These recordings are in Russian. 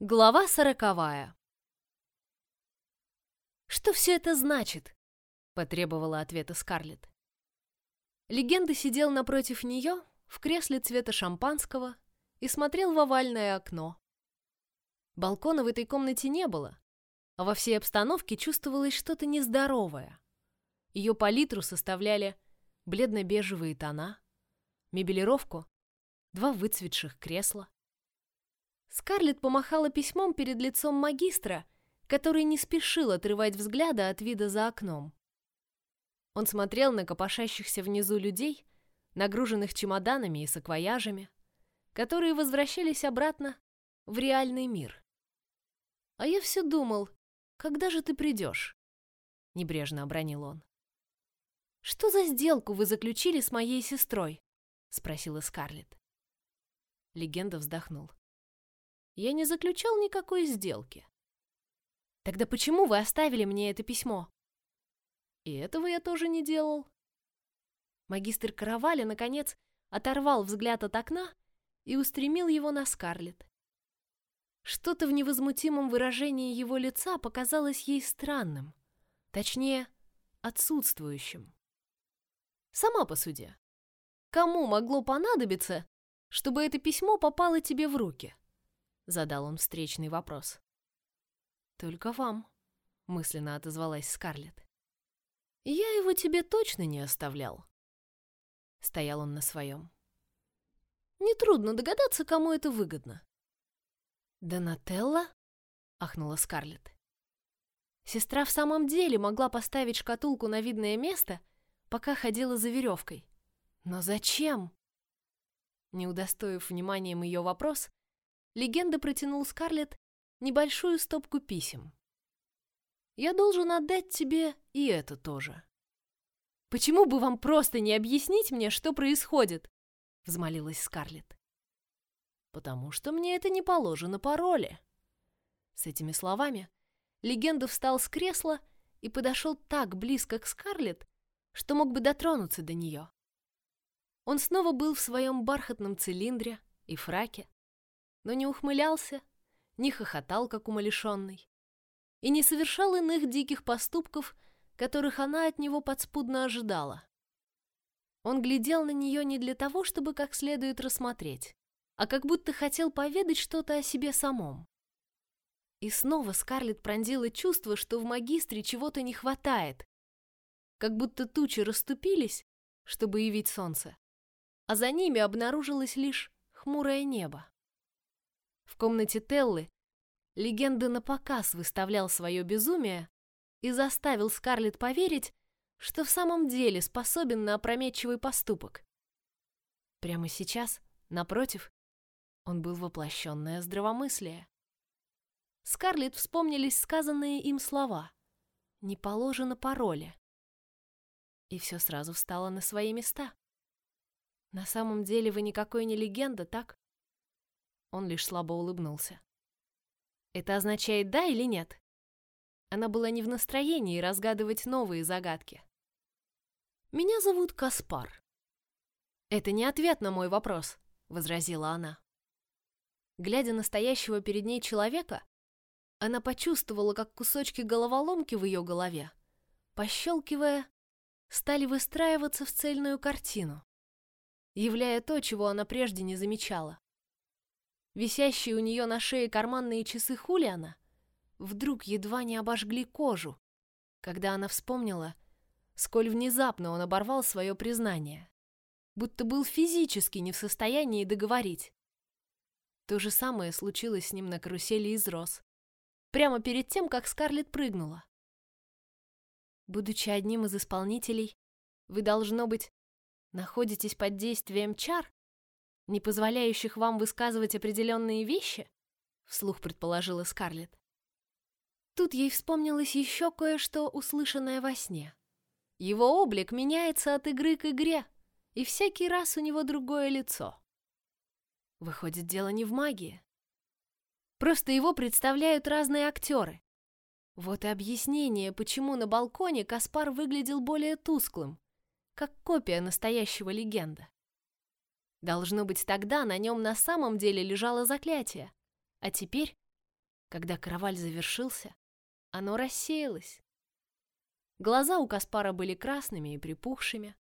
Глава сороковая. «Что все это значит?» — потребовала ответа Скарлетт. Легенда сидел напротив нее в кресле цвета шампанского и смотрел в овальное окно. Балкона в этой комнате не было, а во всей обстановке чувствовалось что-то нездоровое. Ее палитру составляли бледно-бежевые тона, мебелировку, два выцветших кресла, Скарлетт помахала письмом перед лицом магистра, который не спешил отрывать взгляда от вида за окном. Он смотрел на копошащихся внизу людей, нагруженных чемоданами и саквояжами, которые возвращались обратно в реальный мир. «А я все думал, когда же ты придешь?» — небрежно обронил он. «Что за сделку вы заключили с моей сестрой?» — спросила Скарлетт. Легенда вздохнул. Я не заключал никакой сделки. Тогда почему вы оставили мне это письмо? И этого я тоже не делал. Магистр Каравали, наконец, оторвал взгляд от окна и устремил его на Скарлетт. Что-то в невозмутимом выражении его лица показалось ей странным, точнее, отсутствующим. Сама посуди. Кому могло понадобиться, чтобы это письмо попало тебе в руки? Задал он встречный вопрос. Только вам, мысленно отозвалась Скарлетт. Я его тебе точно не оставлял. Стоял он на своем. Нетрудно догадаться, кому это выгодно. Донателла? ахнула Скарлетт. Сестра в самом деле могла поставить шкатулку на видное место, пока ходила за веревкой. Но зачем? Не удостоив вниманием ее вопрос, легенда протянул Скарлетт небольшую стопку писем. «Я должен отдать тебе и это тоже». «Почему бы вам просто не объяснить мне, что происходит?» — взмолилась Скарлетт. «Потому что мне это не положено по роли». С этими словами легенда встал с кресла и подошел так близко к Скарлетт, что мог бы дотронуться до нее. Он снова был в своем бархатном цилиндре и фраке, но не ухмылялся, не хохотал, как умалишенный, и не совершал иных диких поступков, которых она от него подспудно ожидала. Он глядел на нее не для того, чтобы как следует рассмотреть, а как будто хотел поведать что-то о себе самом. И снова Скарлетт пронзила чувство, что в магистре чего-то не хватает, как будто тучи расступились, чтобы явить солнце, а за ними обнаружилось лишь хмурое небо. В комнате Теллы легенда на показ выставлял свое безумие и заставил Скарлетт поверить, что в самом деле способен на опрометчивый поступок. Прямо сейчас, напротив, он был воплощенное здравомыслие. Скарлетт вспомнились сказанные им слова «Не положено пароля». И все сразу встало на свои места. На самом деле вы никакой не легенда, так? Он лишь слабо улыбнулся. Это означает да или нет? Она была не в настроении разгадывать новые загадки. Меня зовут Каспар. Это не ответ на мой вопрос, возразила она. Глядя на стоящего перед ней человека, она почувствовала, как кусочки головоломки в ее голове, пощелкивая, стали выстраиваться в цельную картину, являя то, чего она прежде не замечала. Висящие у нее на шее карманные часы Хулиана вдруг едва не обожгли кожу, когда она вспомнила, сколь внезапно он оборвал свое признание, будто был физически не в состоянии договорить. То же самое случилось с ним на карусели из роз, прямо перед тем, как Скарлетт прыгнула. Будучи одним из исполнителей, вы, должно быть, находитесь под действием чар, не позволяющих вам высказывать определенные вещи?» — вслух предположила Скарлетт. Тут ей вспомнилось еще кое-что, услышанное во сне. Его облик меняется от игры к игре, и всякий раз у него другое лицо. Выходит, дело не в магии. Просто его представляют разные актеры. Вот и объяснение, почему на балконе Каспар выглядел более тусклым, как копия настоящего легенда. Должно быть, тогда на нем на самом деле лежало заклятие, а теперь Когда караваль завершился, оно рассеялось. Глаза у Каспара были красными и припухшими.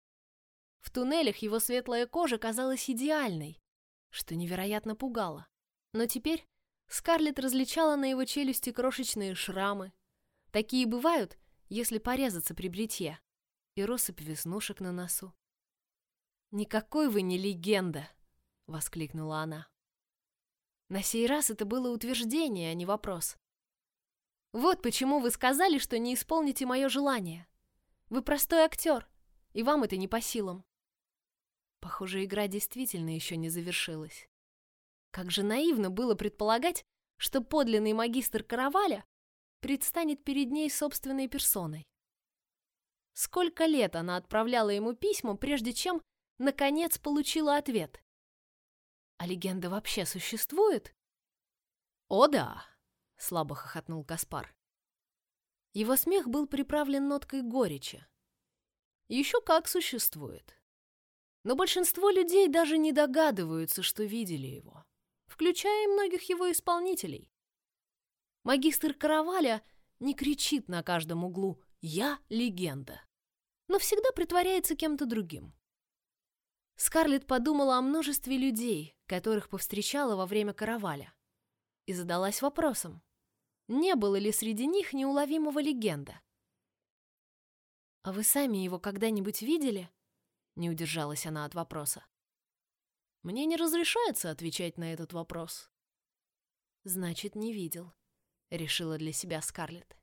В туннелях его светлая кожа казалась идеальной, что невероятно пугало. Но теперь Скарлетт различала на его челюсти крошечные шрамы. Такие бывают, если порезаться при бритье, и россыпь веснушек на носу. «Никакой вы не легенда!» — воскликнула она. На сей раз это было утверждение, а не вопрос. «Вот почему вы сказали, что не исполните мое желание. Вы простой актер, и вам это не по силам». Похоже, игра действительно еще не завершилась. Как же наивно было предполагать, что подлинный магистр Караваля предстанет перед ней собственной персоной. Сколько лет она отправляла ему письма, прежде чем, наконец, получила ответ. А легенда вообще существует? О да, слабо хохотнул Каспар. Его смех был приправлен ноткой горечи. Еще как существует. Но большинство людей даже не догадываются, что видели его, включая и многих его исполнителей. Магистр Караваля не кричит на каждом углу «Я легенда», но всегда притворяется кем-то другим. Скарлетт подумала о множестве людей, которых повстречала во время караваля, и задалась вопросом, не было ли среди них неуловимого легенда. «А вы сами его когда-нибудь видели?» — не удержалась она от вопроса. «Мне не разрешается отвечать на этот вопрос». «Значит, не видел», — решила для себя Скарлетт.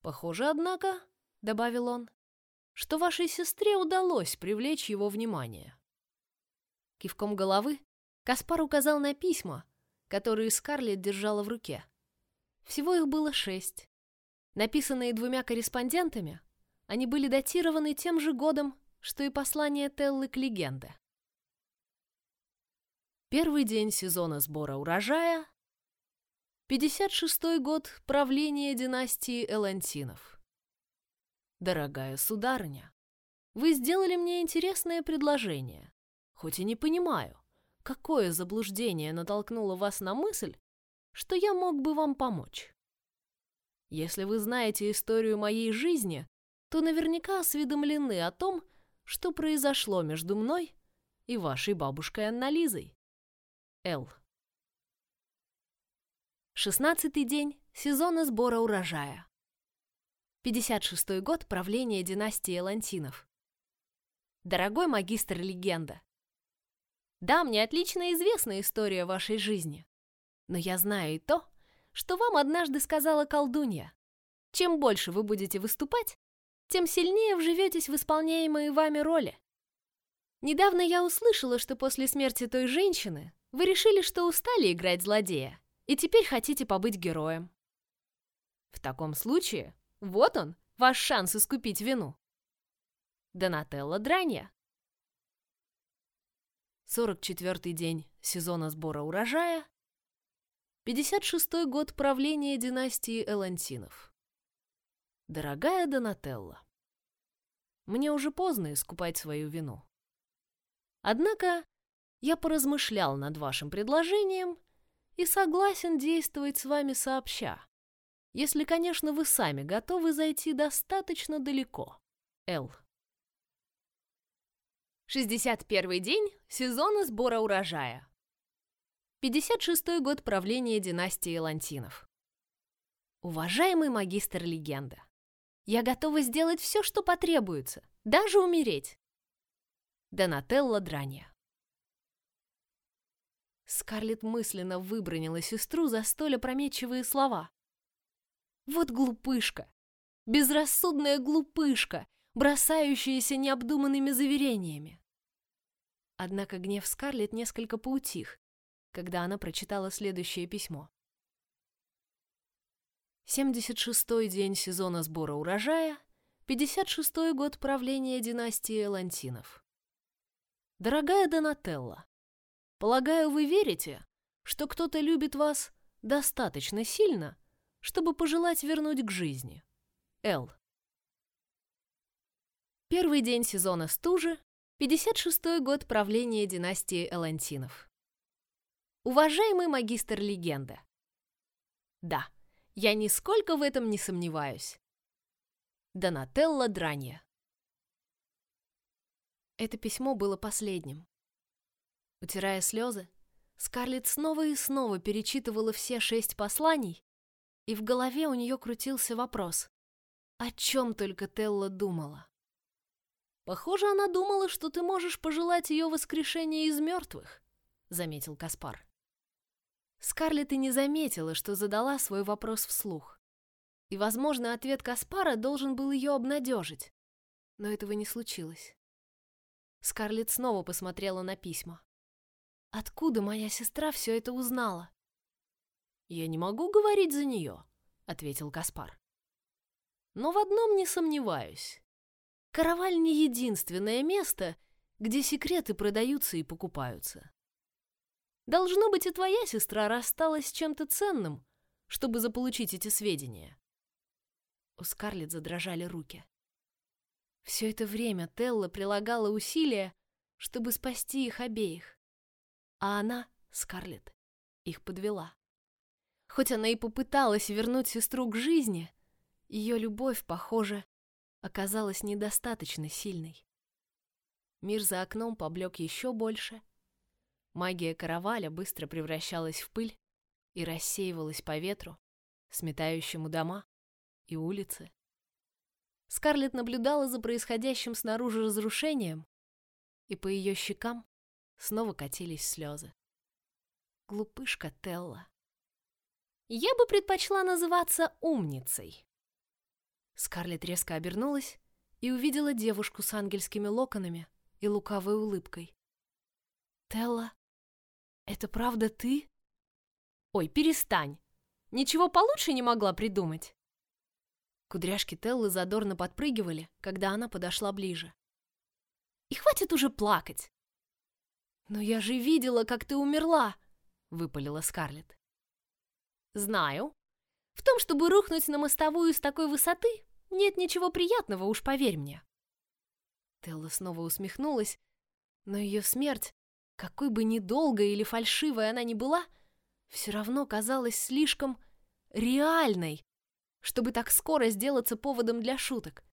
«Похоже, однако», — добавил он, что вашей сестре удалось привлечь его внимание. Кивком головы Каспар указал на письма, которые Скарлетт держала в руке. Всего их было шесть. Написанные двумя корреспондентами, они были датированы тем же годом, что и послание Теллы к легенде. Первый день сезона сбора урожая, 56-й год правления династии Элантинов. Дорогая сударыня, вы сделали мне интересное предложение, хоть и не понимаю, какое заблуждение натолкнуло вас на мысль, что я мог бы вам помочь. Если вы знаете историю моей жизни, то наверняка осведомлены о том, что произошло между мной и вашей бабушкой Аннализой. Л. Шестнадцатый день сезона сбора урожая. 56 год правления династии Элантинов. Дорогой магистр легенда. Да, мне отлично известна история вашей жизни. Но я знаю и то, что вам однажды сказала колдунья. Чем больше вы будете выступать, тем сильнее вживетесь в исполняемые вами роли. Недавно я услышала, что после смерти той женщины вы решили, что устали играть злодея, и теперь хотите побыть героем. В таком случае вот он, ваш шанс искупить вину. Донателло Дранья. 44-й день сезона сбора урожая. 56-й год правления династии Элантинов. Дорогая Донателла, мне уже поздно искупать свою вину. Однако я поразмышлял над вашим предложением и согласен действовать с вами сообща. Если, конечно, вы сами готовы зайти достаточно далеко. Л. 61 день сезона сбора урожая. 56 год правления династии Лантинов. Уважаемый магистр легенда, я готова сделать все, что потребуется, даже умереть. Донателла Дранья. Скарлетт мысленно выбронила сестру за столь опрометчивые слова. Вот глупышка, безрассудная глупышка, бросающаяся необдуманными заверениями. Однако гнев Скарлетт несколько поутих, когда она прочитала следующее письмо. 76-й день сезона сбора урожая, 56-й год правления династии Элантинов. Дорогая Донателла, полагаю, вы верите, что кто-то любит вас достаточно сильно, чтобы пожелать вернуть к жизни. Л. Первый день сезона стужи, 56-й год правления династии Элантинов. Уважаемый магистр легенда, Да, я нисколько в этом не сомневаюсь. Донателла Дранья. Это письмо было последним. Утирая слезы, Скарлетт снова и снова перечитывала все шесть посланий, и в голове у нее крутился вопрос, о чем только Телла думала. «Похоже, она думала, что ты можешь пожелать ее воскрешения из мертвых», — заметил Каспар. Скарлетт и не заметила, что задала свой вопрос вслух. И, возможно, ответ Каспара должен был ее обнадежить. Но этого не случилось. Скарлетт снова посмотрела на письма. Откуда моя сестра все это узнала? Я не могу говорить за нее, ответил Каспар. Но в одном не сомневаюсь. Караваль не единственное место, где секреты продаются и покупаются. Должно быть, и твоя сестра рассталась с чем-то ценным, чтобы заполучить эти сведения. У Скарлетт задрожали руки. Все это время Телла прилагала усилия, чтобы спасти их обеих. А она, Скарлетт, их подвела. Хоть она и попыталась вернуть сестру к жизни, ее любовь, похоже, оказалась недостаточно сильной. Мир за окном поблек еще больше. Магия караваля быстро превращалась в пыль и рассеивалась по ветру, сметающему дома и улицы. Скарлетт наблюдала за происходящим снаружи разрушением, и по ее щекам снова катились слезы. Глупышка Телла. Я бы предпочла называться умницей. Скарлетт резко обернулась и увидела девушку с ангельскими локонами и лукавой улыбкой. Телла, это правда ты? Ой, перестань. Ничего получше не могла придумать. Кудряшки Теллы задорно подпрыгивали, когда она подошла ближе. И хватит уже плакать. «Но я же видела, как ты умерла!» — выпалила Скарлетт. «Знаю. В том, чтобы рухнуть на мостовую с такой высоты, нет ничего приятного, уж поверь мне». Телла снова усмехнулась, но ее смерть, какой бы ни долгой или фальшивой она ни была, все равно казалась слишком реальной, чтобы так скоро сделаться поводом для шуток.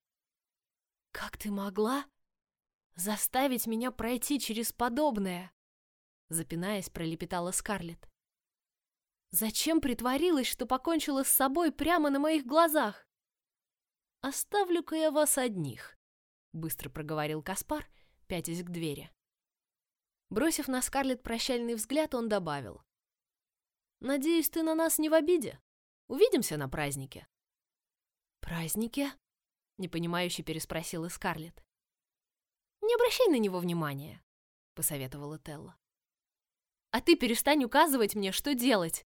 «Как ты могла?» заставить меня пройти через подобное?» Запинаясь, пролепетала Скарлетт. «Зачем притворилась, что покончила с собой прямо на моих глазах?» «Оставлю-ка я вас одних», — быстро проговорил Каспар, пятясь к двери. Бросив на Скарлетт прощальный взгляд, он добавил. «Надеюсь, ты на нас не в обиде. Увидимся на празднике». «Празднике?» — непонимающе переспросила Скарлетт. Не обращай на него внимания, посоветовала Телла. А ты перестань указывать мне, что делать.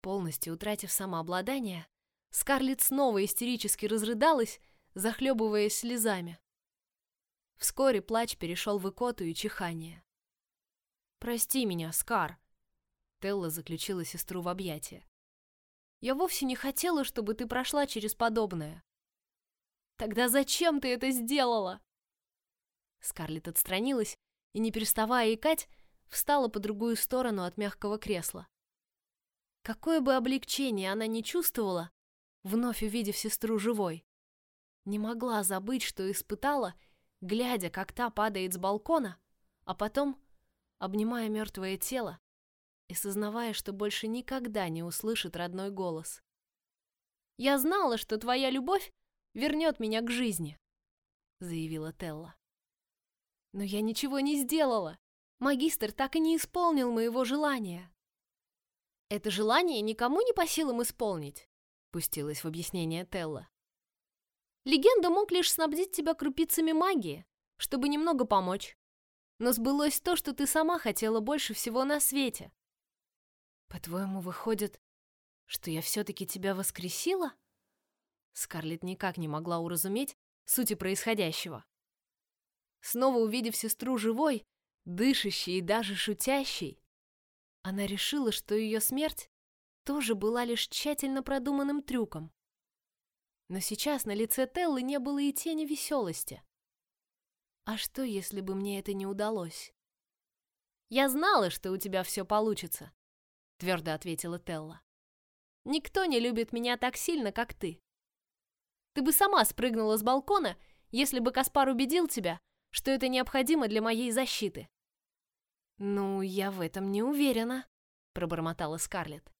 Полностью утратив самообладание, Скарлетт снова истерически разрыдалась, захлебываясь слезами. Вскоре плач перешел в икоту и чихание. «Прости меня, Скар!» Телла заключила сестру в объятия. «Я вовсе не хотела, чтобы ты прошла через подобное». «Тогда зачем ты это сделала?» Скарлетт отстранилась и, не переставая икать, встала по другую сторону от мягкого кресла. Какое бы облегчение она ни чувствовала, вновь увидев сестру живой, не могла забыть, что испытала, глядя, как та падает с балкона, а потом, обнимая мертвое тело и сознавая, что больше никогда не услышит родной голос. «Я знала, что твоя любовь вернет меня к жизни», — заявила Телла. Но я ничего не сделала. Магистр так и не исполнил моего желания. Это желание никому не по силам исполнить, пустилась в объяснение Телла. Легенда мог лишь снабдить тебя крупицами магии, чтобы немного помочь. Но сбылось то, что ты сама хотела больше всего на свете. По-твоему, выходит, что я все-таки тебя воскресила? Скарлетт никак не могла уразуметь сути происходящего. Снова увидев сестру живой, дышащей и даже шутящей, она решила, что ее смерть тоже была лишь тщательно продуманным трюком. Но сейчас на лице Теллы не было и тени веселости. А что, если бы мне это не удалось? «Я знала, что у тебя все получится», — твердо ответила Телла. Никто не любит меня так сильно, как ты. Ты бы сама спрыгнула с балкона, если бы Каспар убедил тебя, что это необходимо для моей защиты. Ну, я в этом не уверена, пробормотала Скарлетт.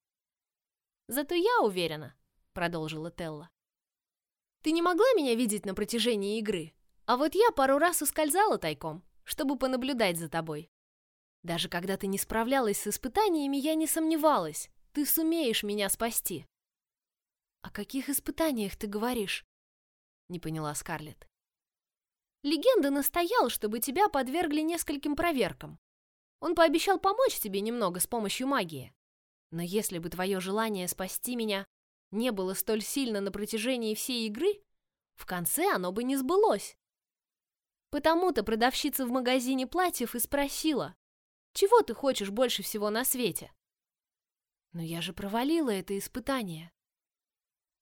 Зато я уверена, продолжила Телла. Ты не могла меня видеть на протяжении игры, а вот я пару раз ускользала тайком, чтобы понаблюдать за тобой. Даже когда ты не справлялась с испытаниями, я не сомневалась, ты сумеешь меня спасти. О каких испытаниях ты говоришь? Не поняла Скарлетт. Легенда настоял, чтобы тебя подвергли нескольким проверкам. Он пообещал помочь тебе немного с помощью магии. Но если бы твое желание спасти меня не было столь сильно на протяжении всей игры, в конце оно бы не сбылось. Потому-то продавщица в магазине платьев и спросила, чего ты хочешь больше всего на свете? Но я же провалила это испытание.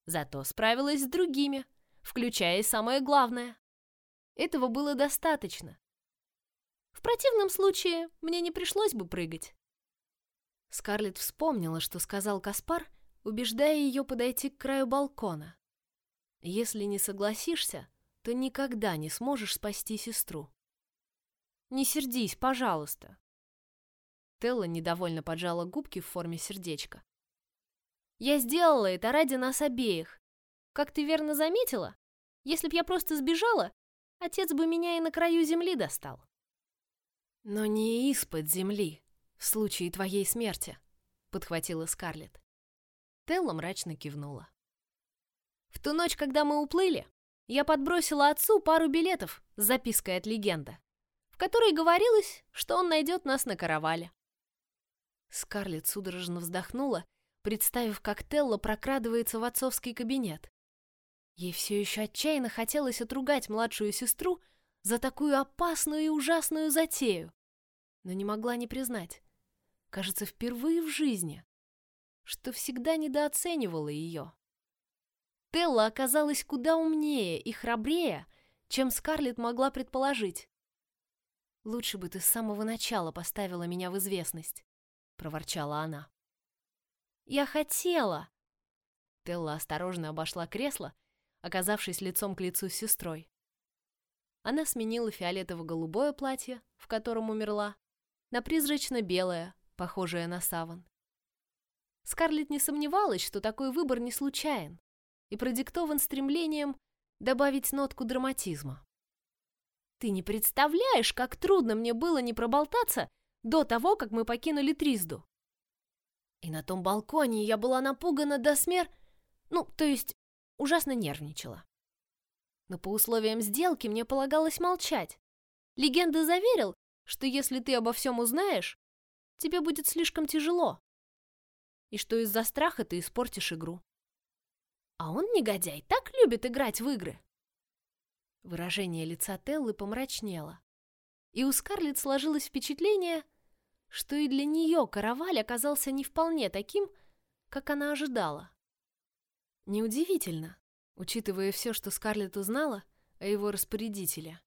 Зато справилась с другими, включая и самое главное. Этого было достаточно. В противном случае мне не пришлось бы прыгать. Скарлетт вспомнила, что сказал Каспар, убеждая ее подойти к краю балкона. Если не согласишься, то никогда не сможешь спасти сестру. Не сердись, пожалуйста. Телла недовольно поджала губки в форме сердечка. Я сделала это ради нас обеих. Как ты верно заметила, если б я просто сбежала, отец бы меня и на краю земли достал. Но не из-под земли, в случае твоей смерти, подхватила Скарлетт. Телла мрачно кивнула. В ту ночь, когда мы уплыли, я подбросила отцу пару билетов с запиской от легенда, в которой говорилось, что он найдет нас на каравале. Скарлетт судорожно вздохнула, представив, как Телла прокрадывается в отцовский кабинет. Ей все еще отчаянно хотелось отругать младшую сестру за такую опасную и ужасную затею, но не могла не признать, кажется, впервые в жизни, что всегда недооценивала ее. Телла оказалась куда умнее и храбрее, чем Скарлетт могла предположить. Лучше бы ты с самого начала поставила меня в известность, проворчала она. Я хотела. Телла осторожно обошла кресло, оказавшись лицом к лицу с сестрой. Она сменила фиолетово-голубое платье, в котором умерла, на призрачно-белое, похожее на саван. Скарлетт не сомневалась, что такой выбор не случайен и продиктован стремлением добавить нотку драматизма. Ты не представляешь, как трудно мне было не проболтаться до того, как мы покинули Тризду. И на том балконе я была напугана до смер... Ну, то есть, ужасно нервничала. Но по условиям сделки мне полагалось молчать. Легенда заверил, что если ты обо всем узнаешь, тебе будет слишком тяжело и что из-за страха ты испортишь игру. А он, негодяй, так любит играть в игры. Выражение лица Теллы помрачнело, и у Скарлетт сложилось впечатление, что и для нее караваль оказался не вполне таким, как она ожидала. Неудивительно, учитывая все, что Скарлетт узнала о его распорядителе.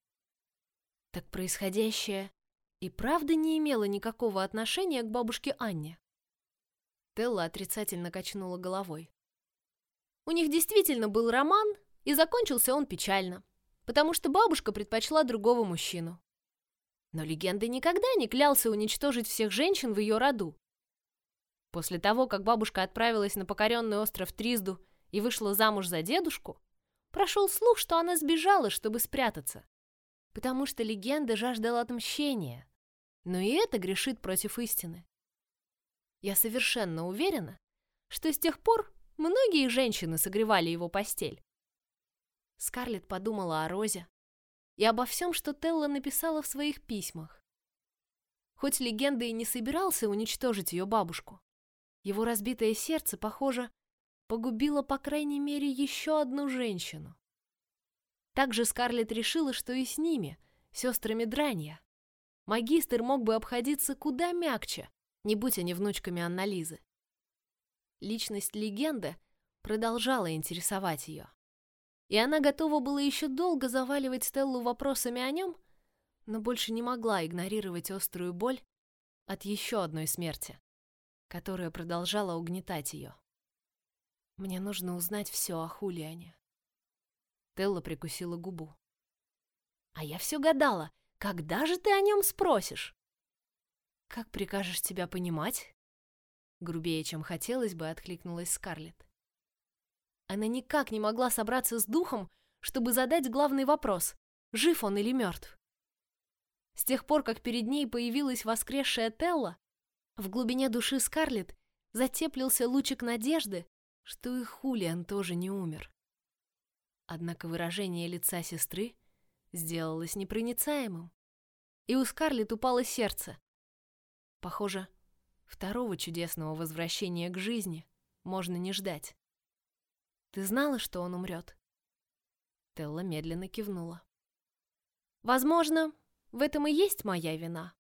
Так происходящее и правда не имело никакого отношения к бабушке Анне. Телла отрицательно качнула головой. У них действительно был роман, и закончился он печально, потому что бабушка предпочла другого мужчину. Но легенда никогда не клялся уничтожить всех женщин в ее роду. После того, как бабушка отправилась на покоренный остров Тризду и вышла замуж за дедушку, прошел слух, что она сбежала, чтобы спрятаться, потому что легенда жаждала отмщения, но и это грешит против истины. Я совершенно уверена, что с тех пор многие женщины согревали его постель. Скарлетт подумала о Розе и обо всем, что Телла написала в своих письмах. Хоть легенда и не собирался уничтожить ее бабушку, его разбитое сердце, похоже, погубило по крайней мере еще одну женщину. Также Скарлетт решила, что и с ними, сестрами Дранья, магистр мог бы обходиться куда мягче, не будь они внучками Аннализы. Личность легенды продолжала интересовать ее. И она готова была еще долго заваливать Стеллу вопросами о нем, но больше не могла игнорировать острую боль от еще одной смерти, которая продолжала угнетать ее. Мне нужно узнать все о Хулиане. Телла прикусила губу. А я все гадала, когда же ты о нем спросишь? Как прикажешь тебя понимать? Грубее, чем хотелось бы, откликнулась Скарлетт. Она никак не могла собраться с духом, чтобы задать главный вопрос: жив он или мертв. С тех пор, как перед ней появилась воскресшая Телла, в глубине души Скарлетт затеплился лучик надежды, что и Хулиан тоже не умер. Однако выражение лица сестры сделалось непроницаемым, и у Скарлетт упало сердце. Похоже, второго чудесного возвращения к жизни можно не ждать. Ты знала, что он умрет? Телла медленно кивнула. Возможно, в этом и есть моя вина.